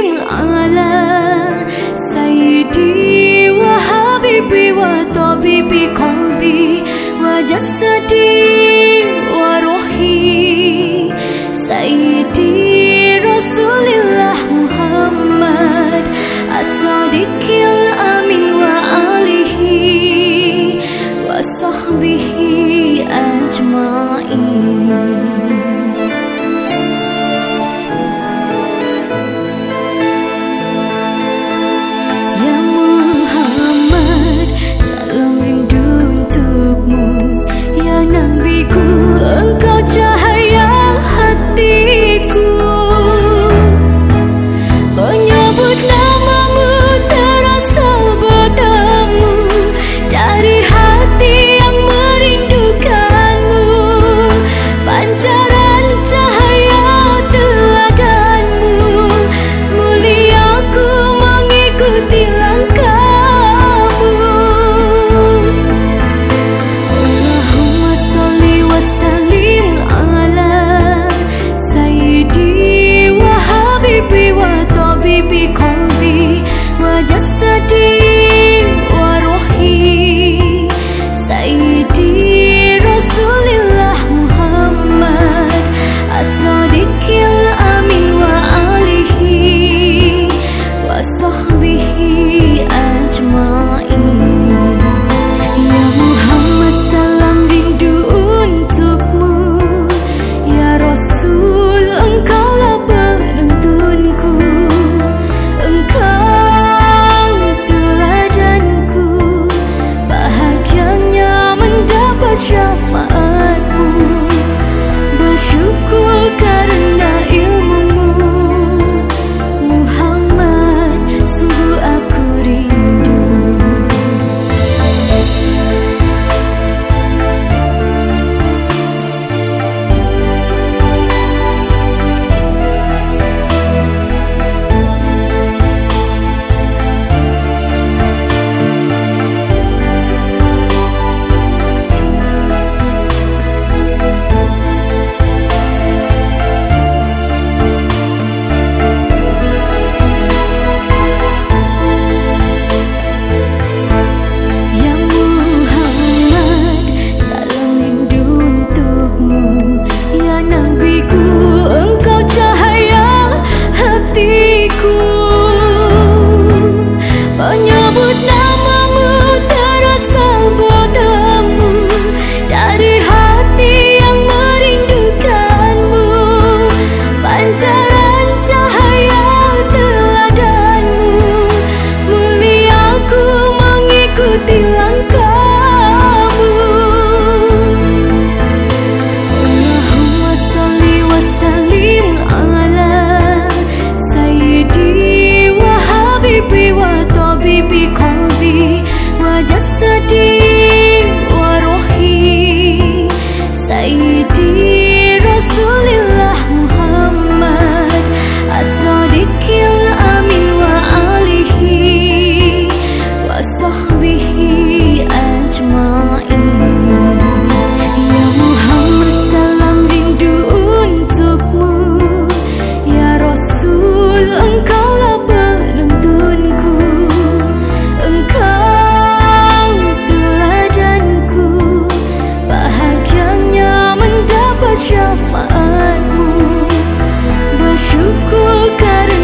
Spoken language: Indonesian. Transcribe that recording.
Hakim ala Sayyidi wa habibi wa tabibi kalbi wa jasadi wa ruhi Rasulillah Muhammad as-sadiqil amin wa alihi wa sahbihi ajma'in. Chưa syafaatmu Bersyukur karena